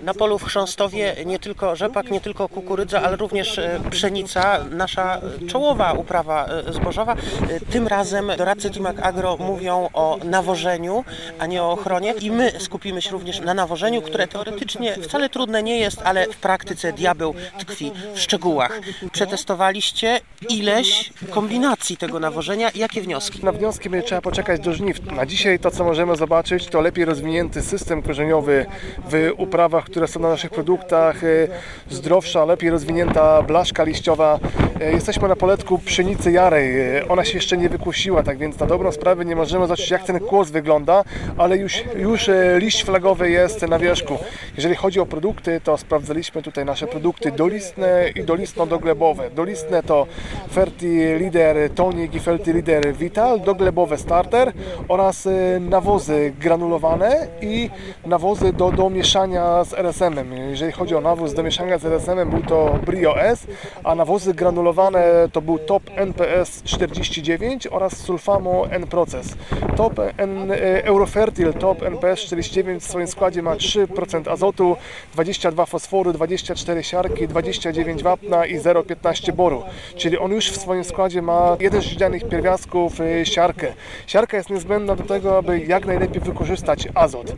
Na polu w Chrząstowie nie tylko rzepak, nie tylko kukurydza, ale również e, pszenica, nasza czołowa uprawa e, zbożowa. E, tym razem doradcy Timak Agro mówią o nawożeniu, a nie o ochronie i my skupimy się również na nawożeniu, które teoretycznie wcale trudne nie jest, ale w praktyce diabeł tkwi w szczegółach. Przetestowaliście ileś kombinacji tego nawożenia. Jakie wnioski? Na wnioski będzie trzeba poczekać do żniw. Na dzisiaj to, co możemy zobaczyć, to lepiej rozwinięty system korzeniowy w uprawach, które są na naszych produktach, y, zdrowsza, lepiej rozwinięta blaszka liściowa. Y, Jesteśmy na poletku pszenicy jarej. Y, Ona się jeszcze nie wykusiła, tak więc na dobrą sprawę nie możemy zobaczyć, jak ten kłos wygląda, ale już, już liść flagowy jest na wierzchu. Jeżeli chodzi o produkty, to sprawdzaliśmy tutaj nasze produkty dolistne i dolistno-doglebowe. Dolistne to Ferti Leader Tonic i Ferti Leader Vital, doglebowe Starter oraz nawozy granulowane i nawozy do, do mieszania z RSM-em. Jeżeli chodzi o nawóz do mieszania z RSM-em był to Brio S, a nawozy granulowane to był Top NPS 49 oraz Sulfamo N-Proces. Top N, y, Eurofertil Top NPS 49 w swoim składzie ma 3% azotu, 22 fosforu, 24 siarki, 29 wapna i 0,15 boru. Czyli on już w swoim składzie ma jeden z źródlanych pierwiastków y, siarkę. Siarka jest niezbędna do tego, aby jak najlepiej wykorzystać azot.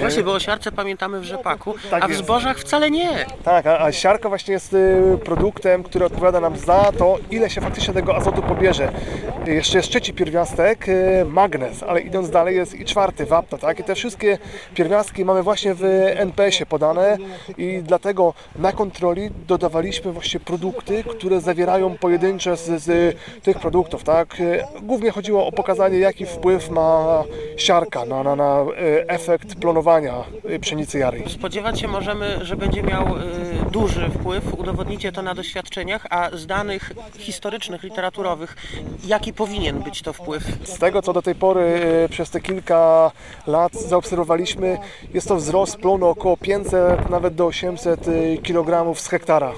Właśnie, bo o siarce pamiętamy w rzepaku, Tak a w jest. zbożach wcale nie. Tak, a, a siarka właśnie jest y, produktem, który odpowiada nam za to, ile się faktycznie tego azotu pobierze. Jeszcze jest trzeci pierwiastek, y, magnez, ale idąc dalej jest i czwarty, wapno, tak? I te wszystkie pierwiastki mamy właśnie w NPS-ie podane i dlatego na kontroli dodawaliśmy właśnie produkty, które zawierają pojedyncze z, z tych produktów, tak? Y, Głównie chodziło o pokazanie, jaki wpływ ma siarka na, na, na y, efekt plonowania y, pszenicy jarej. Spodziewać się możemy, że będzie miał y, duży wpływ. Udowodnicie to na doświadczeniach, a z danych historycznych, literaturowych, jaki powinien być to wpływ? Z tego, co do tej pory e, przez te kilka lat zaobserwowaliśmy, jest to wzrost plonu około 500, nawet do 800 kg z hektara.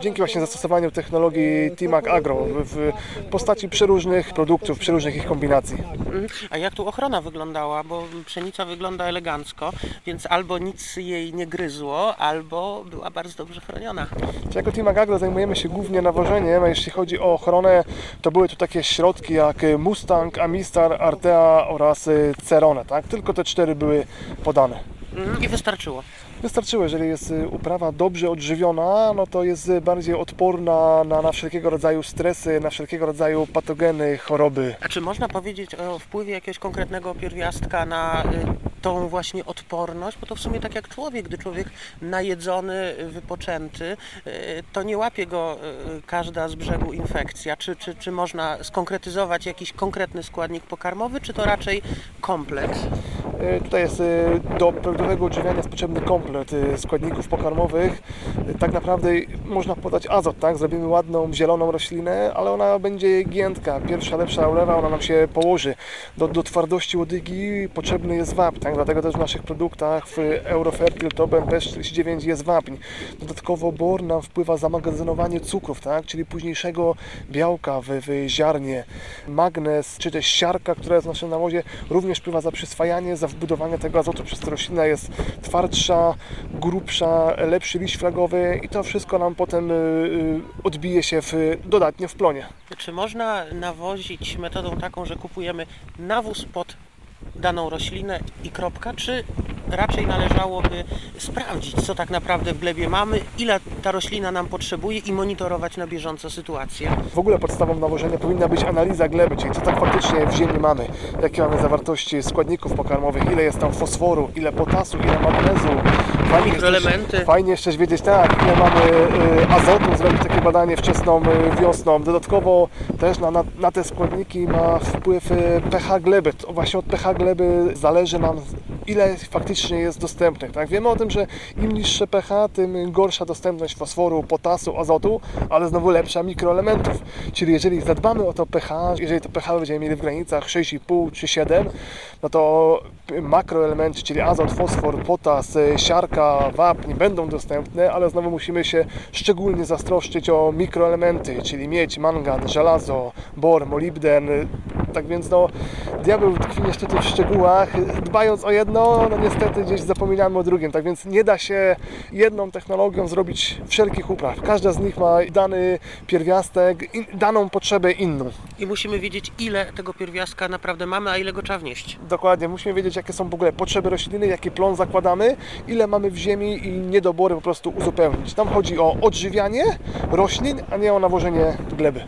Dzięki właśnie zastosowaniu technologii Timac Agro w postaci przeróżnych produktów, przeróżnych ich kombinacji. Mhm. A jak tu ochrona wyglądała? Bo pszenica wygląda elegancko, więc albo nic jej nie gryzło, albo była bardzo dobrze chroniona. Jako Timac Agro zajmujemy się głównie nawożeniem, a jeśli chodzi o ochronę, to były tu takie środki jak Mustang, Amistar, Artea oraz Cerone. Tak? Tylko te cztery były podane. Mhm. I wystarczyło. Wystarczyło, jeżeli jest y, uprawa dobrze odżywiona, no to jest y, bardziej odporna na, na wszelkiego rodzaju stresy, na wszelkiego rodzaju patogeny, choroby. A czy można powiedzieć o wpływie jakiegoś konkretnego pierwiastka na y, tą właśnie odporność? Bo to w sumie tak jak człowiek, gdy człowiek najedzony, wypoczęty, to nie łapie go każda z brzegu infekcja. Czy, czy, czy można skonkretyzować jakiś konkretny składnik pokarmowy, czy to raczej kompleks? Y, Tutaj jest y, do prawidłowego odżywiania jest potrzebny komplet y, składników pokarmowych. Tak naprawdę można podać azot, tak? Zrobimy ładną, zieloną roślinę, ale ona będzie giętka. Pierwsza, lepsza ulewa, ona nam się położy. Do, do twardości łodygi potrzebny jest wapń, tak? Dlatego też w naszych produktach w Eurofertil Top MP49 jest wapń. Dodatkowo bor nam wpływa zamagazynowanie cukrów, tak? Czyli późniejszego białka w, w ziarnie. Magnez, czy też siarka, która jest w naszym nawozie, również wpływa za przyswajanie, za wbudowanie tego azotu przez to roślina jest twardsza, grubsza, lepszy liść flagowy i to wszystko nam potem y, y, odbije się w, dodatnie w plonie. Czy można nawozić metodą taką, że kupujemy nawóz pod daną roślinę i kropka, czy raczej należałoby sprawdzić, co tak naprawdę w glebie mamy, ile ta roślina nam potrzebuje i monitorować na bieżąco sytuację? W ogóle podstawą nawożenia powinna być analiza gleby, czyli co tak faktycznie w ziemi mamy, jakie mamy zawartości składników pokarmowych, ile jest tam fosforu, ile potasu, ile magnezu. Fajnie Mikroelementy. też- Fajnie jeszcze wiedzieć, tak, ile mamy y, azotu, zrobić takie badanie wczesną y, wiosną. Dodatkowo też na, na, na te składniki ma wpływ y, pH gleby. To właśnie od pH gleby zależy nam ile faktycznie jest dostępnych. Tak? Wiemy o tym, że im niższe pH, tym gorsza dostępność fosforu, potasu, azotu, ale znowu lepsza mikroelementów. Czyli jeżeli zadbamy o to pH, jeżeli to pH będziemy mieli w granicach 6,5 czy 7, no to makroelementy, czyli azot, fosfor, potas, siarka, wapń będą dostępne, ale znowu musimy się szczególnie zastroszczyć o mikroelementy, czyli miedź, mangan, żelazo, bor, molibden, Tak więc no, diabeł tkwi niestety w szczegółach. Dbając o jedno, no niestety gdzieś zapominamy o drugim. Tak więc nie da się jedną technologią zrobić wszelkich upraw. Każda z nich ma dany pierwiastek, in, daną potrzebę inną. I musimy wiedzieć, ile tego pierwiastka naprawdę mamy, a ile go trzeba wnieść. Dokładnie, musimy wiedzieć, jakie są w ogóle potrzeby rośliny, jaki plon zakładamy, ile mamy w ziemi i niedobory po prostu uzupełnić. Tam chodzi o odżywianie roślin, a nie o nawożenie gleby.